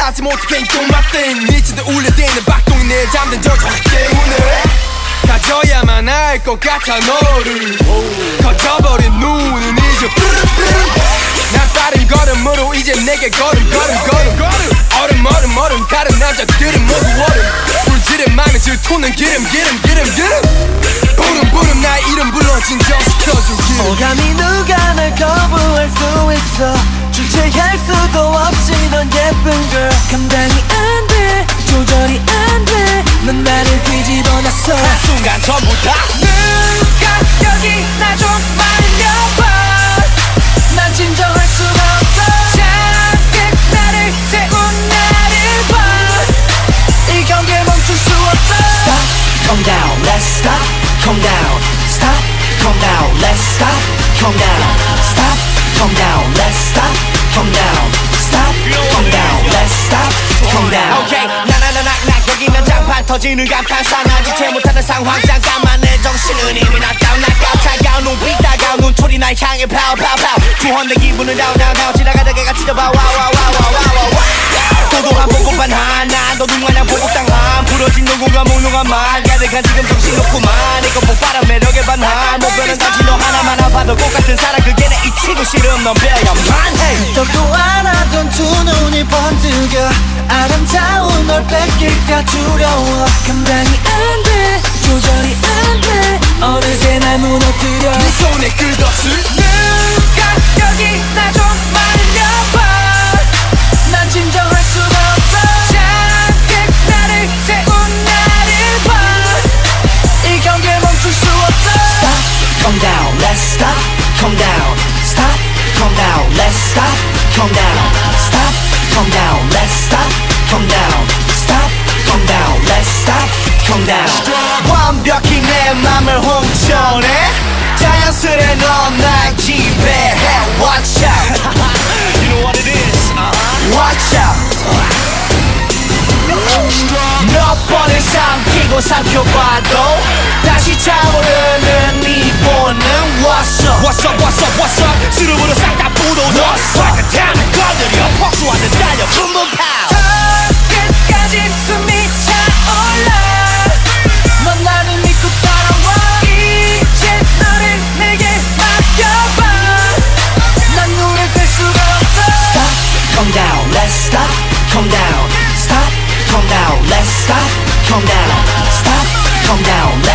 하지 못해 괜히 똥맛땡 미치듯 울려대는 박동이 내 잠든 저저 때문에 가져야만 할 것 같아 너를. 커져버린 눈은 이제 난 빠른 걸음으로 이제 내게 걸음 넌 예쁜 걸 감당이 안 돼 조절이 안 돼 넌 나를 뒤집어 놨어. 순간 전부 다 누가 여기 나 좀 말려봐. 난 진정할 수가 없어. 잔뜩 나를 세운 나를 봐이 경기에 멈출 수 없어. Stop, calm down, let's stop, calm down. Stop, calm down, let's stop, calm down. Stop, 터지는 감탄사나 지체 못하는 상황. 잠깐만 내 정신은 이미 나다운 나까운 차가운 눈빛 따가운 눈초리 날 향해 파워 파워 파워. 주헌 기분은 다운 다운 다운. 지나가다가 찢어봐. 와와와와와와와. 도도한 보고만 하나 너 누구냐 보복당함. 부러진 누군가 몽롱한 말. 가득한 지금 정신없구만. 이거 폭발한 매력에 반한 못 변한 단지 너 하나만 봐도 똑같은 사랑. 그게 내 이치고 싫음. 넌 배야만 해. 적도 알아둔 두 눈이 번뜩여. 아름다운 널 뺏길까 두려워 감당이 안돼 조절이 안돼 어느새 날 무너뜨려 네 손에. Stop, calm down, let's stop, 내 맘을 훔쳐내 자연스레 넌날 지배해 Watch out You know what it is uh-huh. Watch out 몇 번을 삼키고 삼켜봐도 다시 차오르는 네 본능 What's come down, stop, come down.